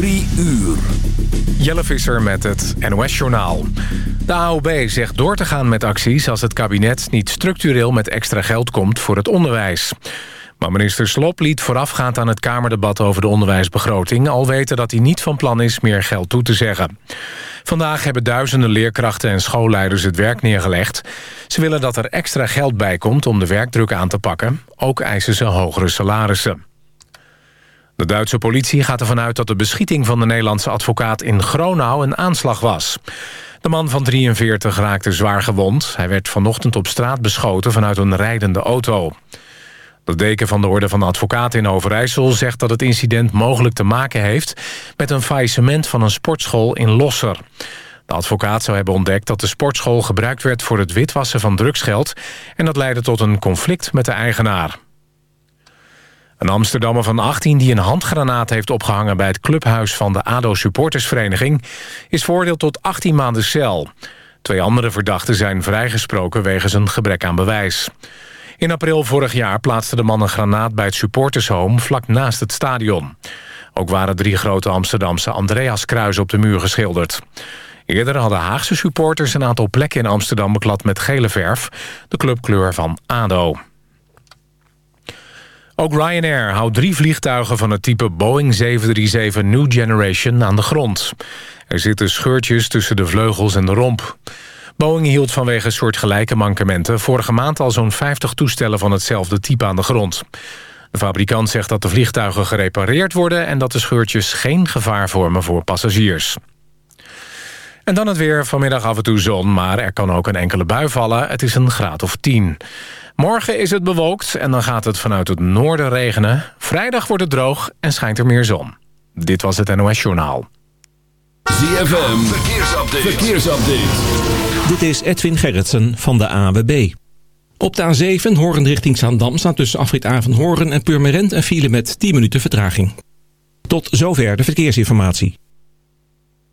Drie uur. Jelle Visser met het NOS-journaal. De AOB zegt door te gaan met acties als het kabinet niet structureel met extra geld komt voor het onderwijs. Maar minister Slop liet voorafgaand aan het Kamerdebat over de onderwijsbegroting... al weten dat hij niet van plan is meer geld toe te zeggen. Vandaag hebben duizenden leerkrachten en schoolleiders het werk neergelegd. Ze willen dat er extra geld bij komt om de werkdruk aan te pakken. Ook eisen ze hogere salarissen. De Duitse politie gaat ervan uit dat de beschieting van de Nederlandse advocaat in Gronau een aanslag was. De man van 43 raakte zwaar gewond. Hij werd vanochtend op straat beschoten vanuit een rijdende auto. De deken van de Orde van Advocaten in Overijssel zegt dat het incident mogelijk te maken heeft met een faillissement van een sportschool in Losser. De advocaat zou hebben ontdekt dat de sportschool gebruikt werd voor het witwassen van drugsgeld en dat leidde tot een conflict met de eigenaar. Een Amsterdammer van 18 die een handgranaat heeft opgehangen... bij het clubhuis van de ADO supportersvereniging... is veroordeeld tot 18 maanden cel. Twee andere verdachten zijn vrijgesproken wegens een gebrek aan bewijs. In april vorig jaar plaatste de man een granaat bij het supportershome... vlak naast het stadion. Ook waren drie grote Amsterdamse Andreaskruisen op de muur geschilderd. Eerder hadden Haagse supporters een aantal plekken in Amsterdam beklad met gele verf... de clubkleur van ADO. Ook Ryanair houdt drie vliegtuigen van het type Boeing 737 New Generation aan de grond. Er zitten scheurtjes tussen de vleugels en de romp. Boeing hield vanwege soortgelijke mankementen... vorige maand al zo'n 50 toestellen van hetzelfde type aan de grond. De fabrikant zegt dat de vliegtuigen gerepareerd worden... en dat de scheurtjes geen gevaar vormen voor passagiers. En dan het weer. Vanmiddag af en toe zon, maar er kan ook een enkele bui vallen. Het is een graad of 10. Morgen is het bewolkt en dan gaat het vanuit het noorden regenen. Vrijdag wordt het droog en schijnt er meer zon. Dit was het NOS Journaal. ZFM, verkeersupdate. verkeersupdate. Dit is Edwin Gerritsen van de AWB. Op de A7 Horen richting Zaandam staat tussen afrit Horen en Purmerend een file met 10 minuten vertraging. Tot zover de verkeersinformatie.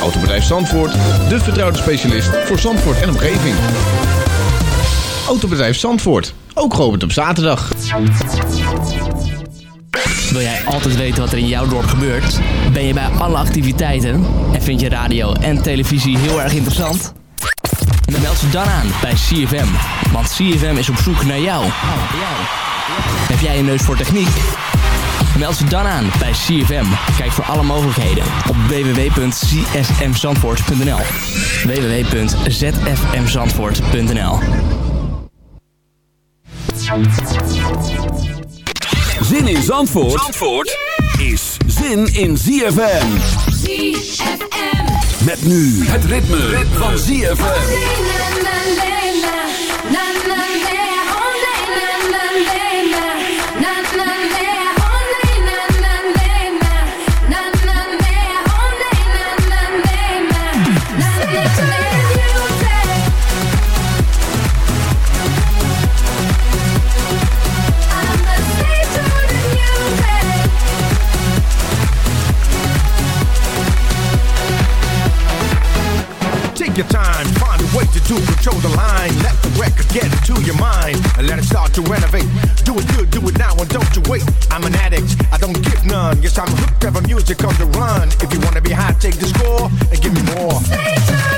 Autobedrijf Zandvoort, de vertrouwde specialist voor Zandvoort en omgeving. Autobedrijf Zandvoort, ook geopend op zaterdag. Wil jij altijd weten wat er in jouw dorp gebeurt? Ben je bij alle activiteiten? En vind je radio en televisie heel erg interessant? Meld ze dan aan bij CFM. Want CFM is op zoek naar jou. Heb jij een neus voor techniek? Meld ze dan aan bij CFM. Kijk voor alle mogelijkheden op www.csmzandvoort.nl www.zfmzandvoort.nl Zin in Zandvoort, Zandvoort is zin in ZFM. ZFM. Met nu het ritme, van ZFM. To control the line. Let the record get into your mind and let it start to renovate. Do it good, do it now, and don't you wait. I'm an addict, I don't give none. Yes, I'm hooked on music on the run. If you wanna be high, take the score and give me more.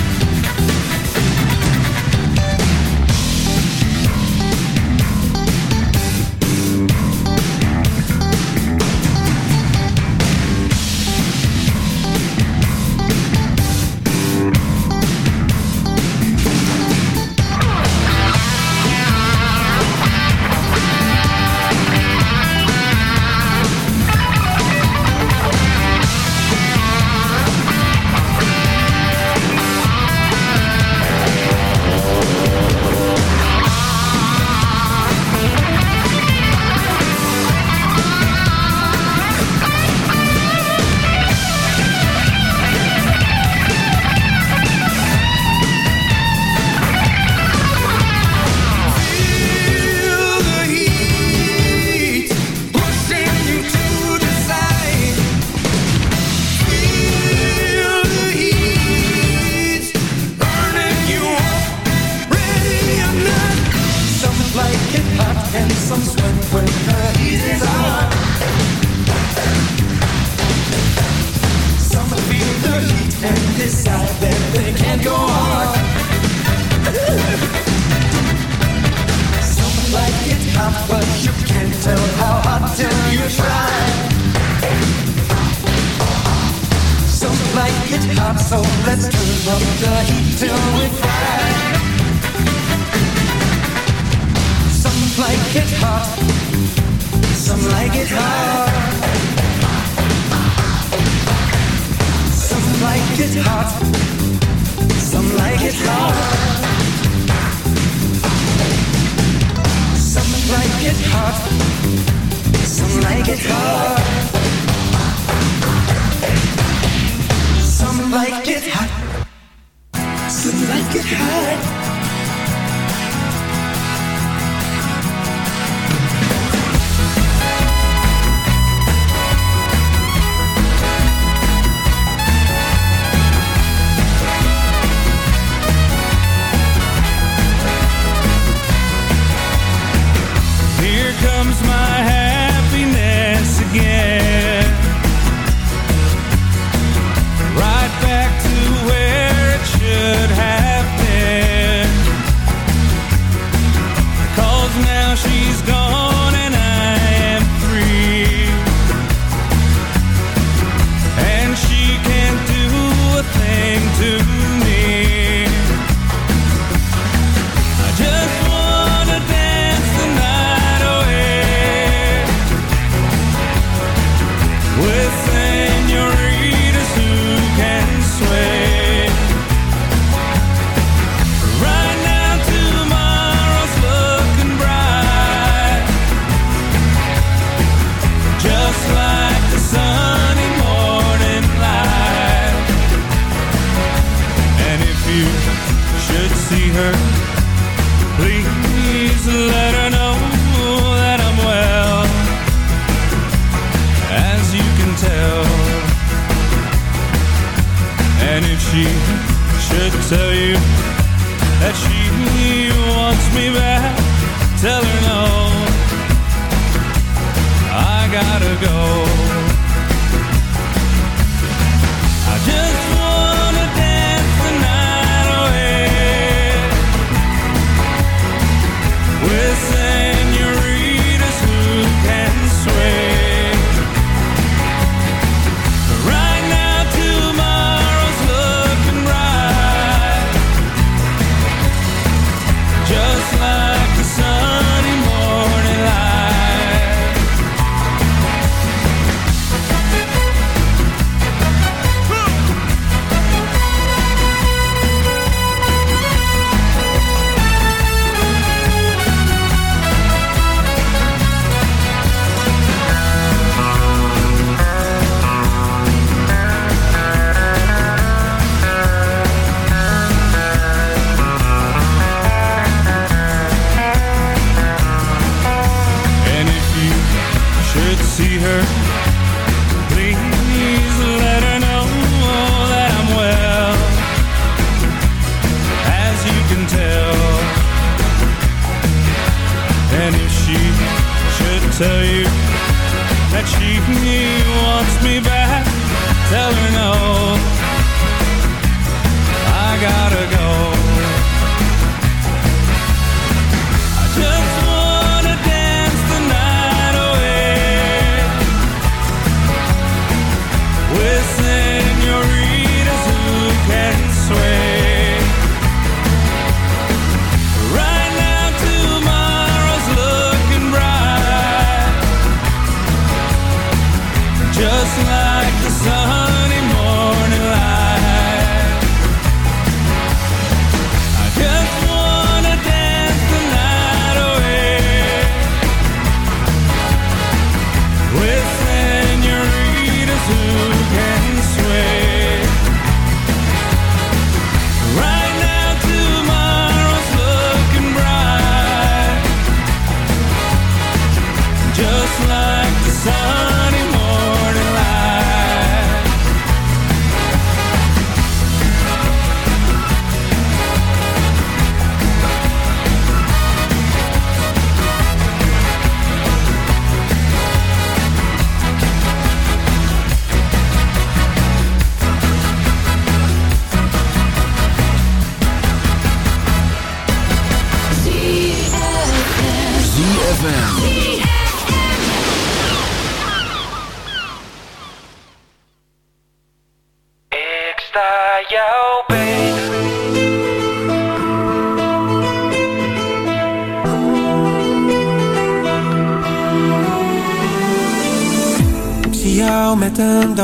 Like it hot, some like it hot.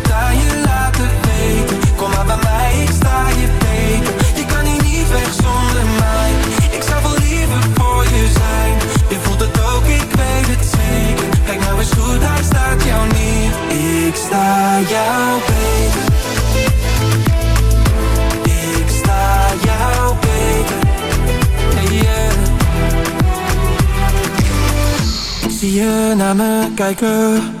je laten weten. Kom maar bij mij, ik sta je beter. Je kan hier niet weg zonder mij. Ik zou wel liever voor je zijn. Je voelt het ook, ik weet het zeker. Kijk nou eens goed, hij staat jou niet. Ik sta jou beter. Ik sta jou beter. Hey, yeah. Ik zie je naar me kijken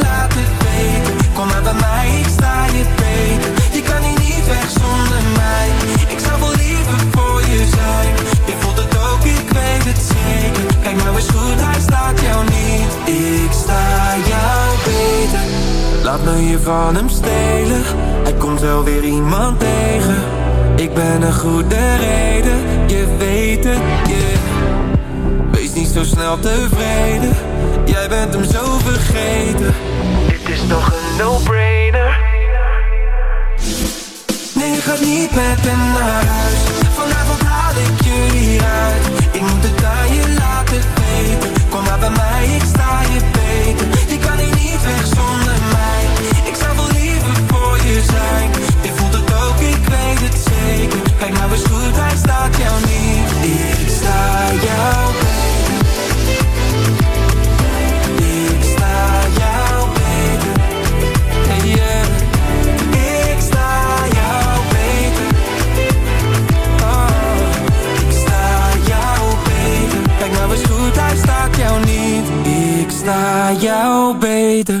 maar bij mij, sta je beter. Je kan hier niet weg zonder mij. Ik zou wel liever voor je zijn. Je voelt het ook, ik weet het zeker. Kijk nou eens goed, hij staat jou niet. Ik sta jou beter. Laat me je van hem stelen. Hij komt wel weer iemand tegen. Ik ben een goede reden, je weet het, yeah. Wees niet zo snel tevreden, jij bent hem zo vergeten. Dit is toch een no-brainer? Nee, je gaat niet met hem naar huis. Vanavond haal ik je hieruit. Ik moet het aan je laten weten. Kom maar bij mij, ik sta je beter. Je kan hier niet weg zonder mij. Ik zou wel liever voor je zijn. Beter.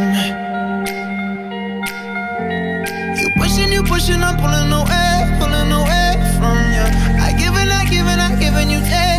attention, I'm pulling away, pulling away from you. I give and I give and I give and you take.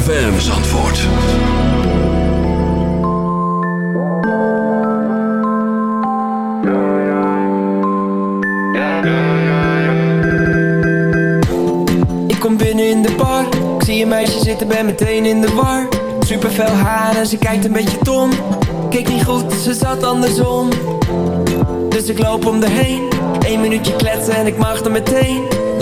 ZFM Zandvoort. Ik kom binnen in de bar. Ik zie een meisje zitten, ben meteen in de war. Super fel haar en ze kijkt een beetje dom. Keek niet goed, ze zat andersom. Dus ik loop om de heen. Eén minuutje kletsen en ik mag er meteen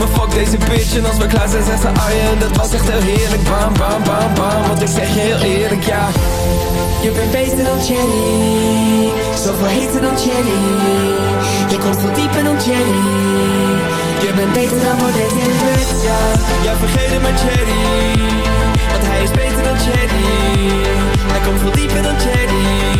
Maar fuck deze bitch. En als we klaar zijn zegt ze Arjen. Dat was echt heel heerlijk. Bam, bam, bam, bam. Want ik zeg je heel eerlijk, ja. Je bent beter dan Jenny. Zoveel heter dan Jenny. Je komt veel dieper dan Jenny. Je bent beter dan Baudet in bed, ja. Ja, vergeet het maar Jerry. Want hij is beter dan Jerry. Hij komt veel dieper dan Jerry.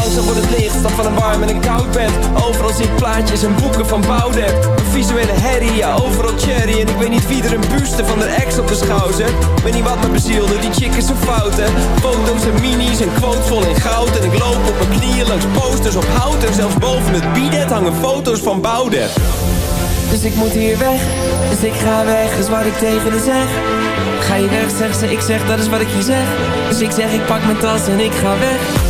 Langzaam wordt het licht, stap van een warm en een koud bed. Overal zie ik plaatjes en boeken van Baudet. Een visuele herrie, ja overal cherry. En ik weet niet wie er een buste van de ex op de schouw zet Weet niet wat me bezielde, die chick is zo fout hè. Foto's en minis en quotes vol in goud. En ik loop op mijn knieën langs posters op hout. En zelfs boven het bidet hangen foto's van Baudet. Dus ik moet hier weg, dus ik ga weg, is wat ik tegen haar zeg. Ga je weg, zegt ze, ik zeg, dat is wat ik je zeg. Dus ik zeg, ik pak mijn tas en ik ga weg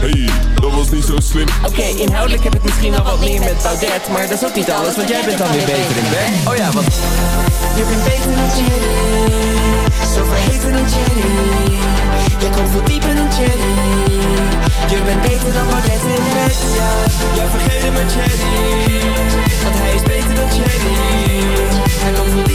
Hey, dat was niet zo slim. Oké, inhoudelijk heb ik misschien al wat meer met Baudet Maar dat is ook niet alles, want jij bent dan weer beter in bed. Oh ja, want Je bent beter dan Jenny Zo verheven dan Jenny Je komt veel dieper dan Jenny Je bent beter dan Baudet in bed, ja Ja, vergeet maar Jenny Want hij is beter dan Jenny Hij komt veel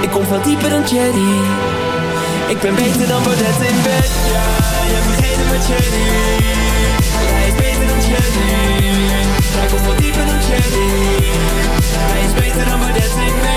Ik kom veel dieper dan Cherry Ik ben beter dan Baudet in bed. Ja, je vergeet het met Cherry Hij is beter dan Cherry Hij komt veel dieper dan Cherry Hij is beter dan Baudet in bed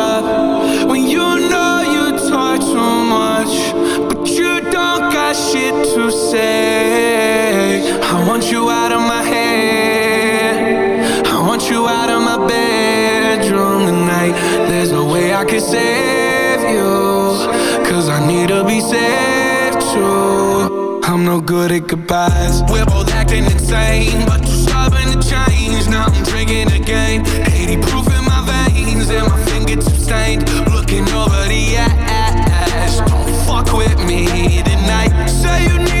say I want you out of my head. I want you out of my bedroom tonight. There's no way I can save you Cause I need to be saved too. I'm no good at goodbyes. We're both acting insane But you're stubborn to change. Now I'm drinking again. 80 proof in my veins And my fingertips stained. Looking over the edge Don't fuck with me tonight. Say you need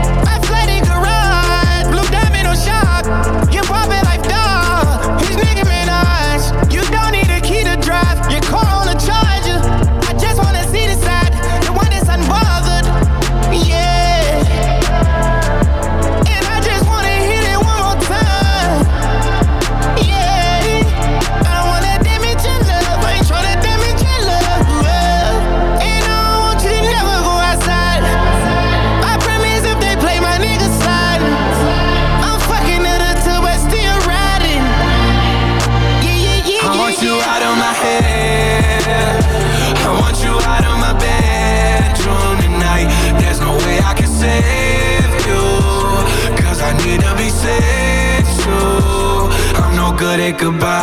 goodbye.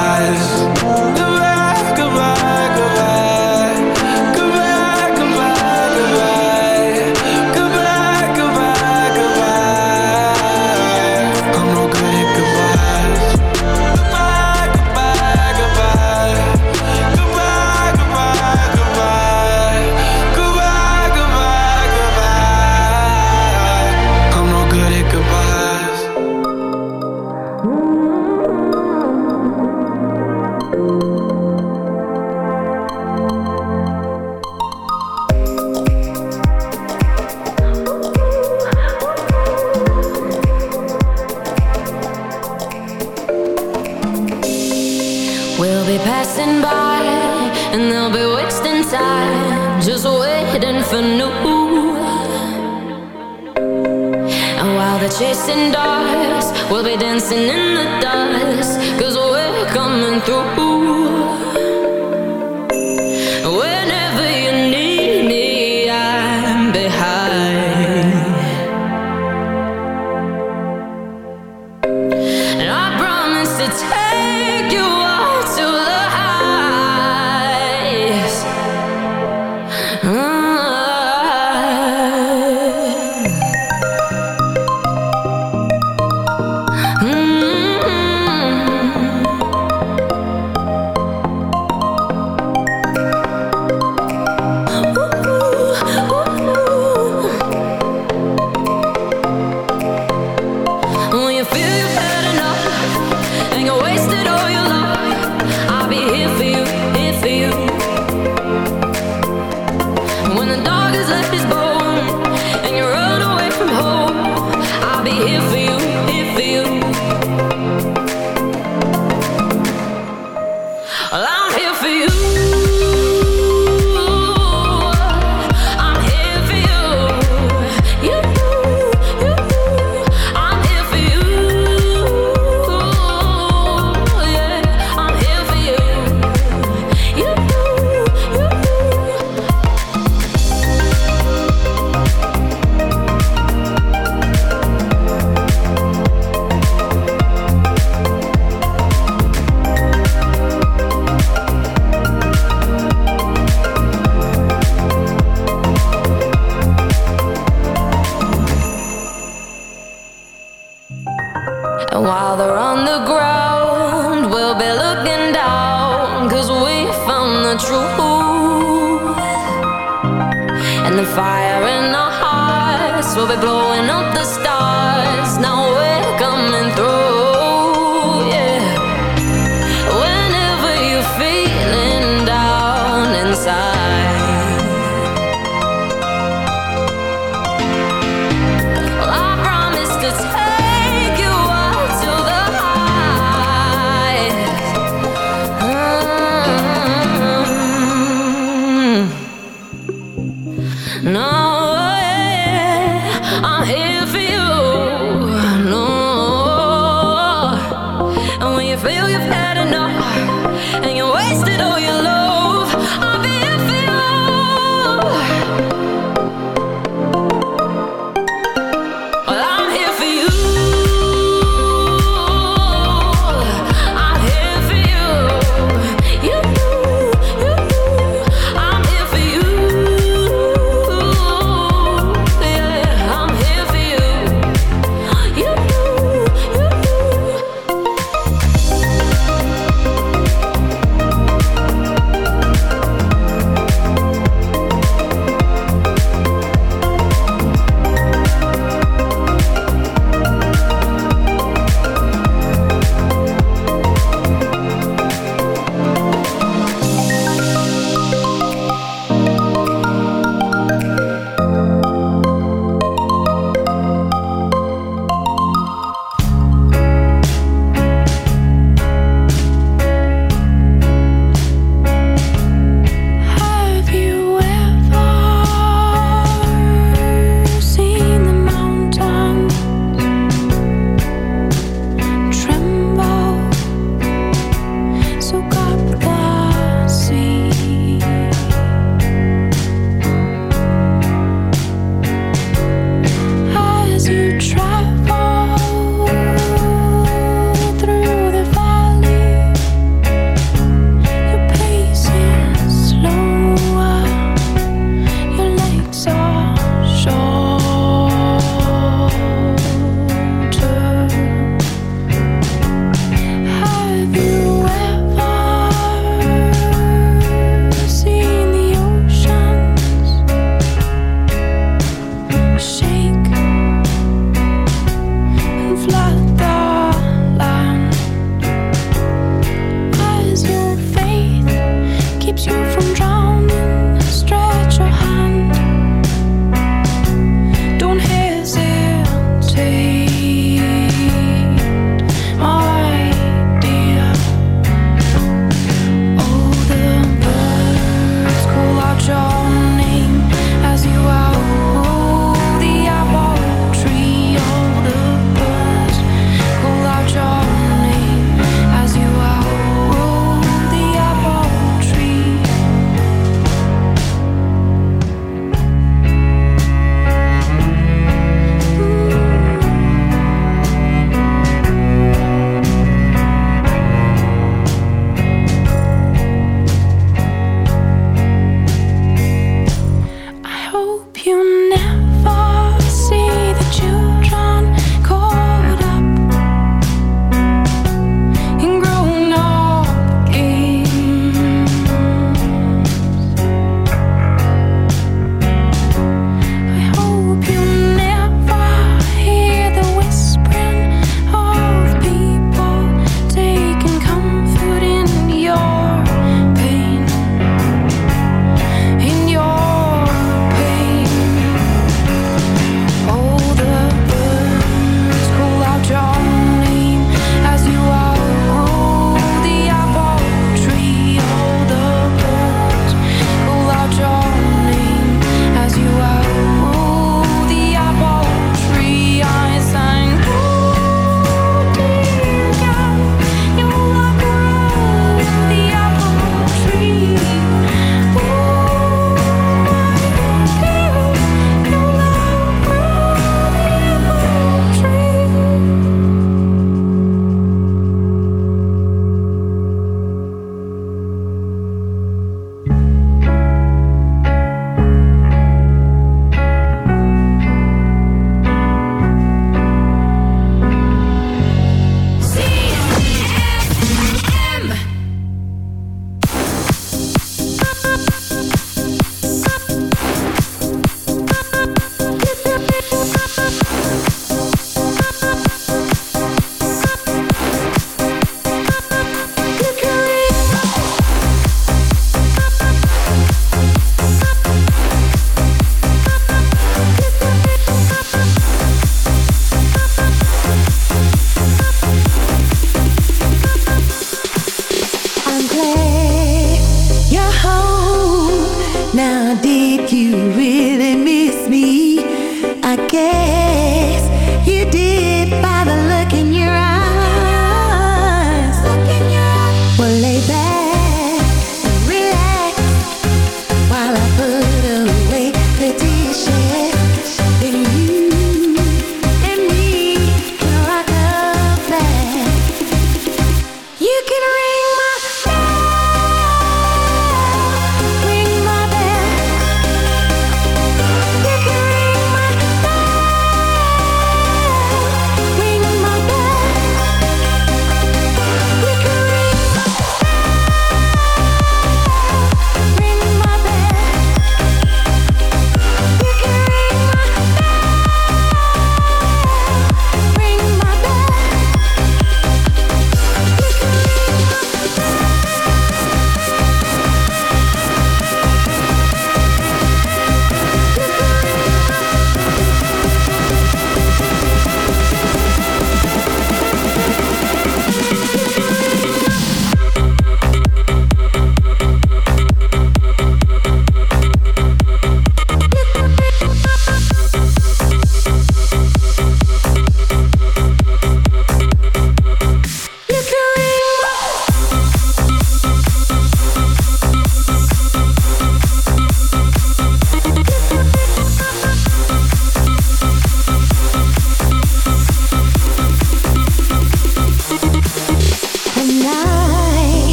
feel you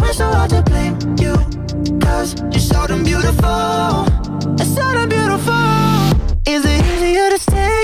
now it's so hard to blame you Cause you're so damn beautiful. It's so damn beautiful. Is it easier to stay